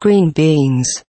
green beans.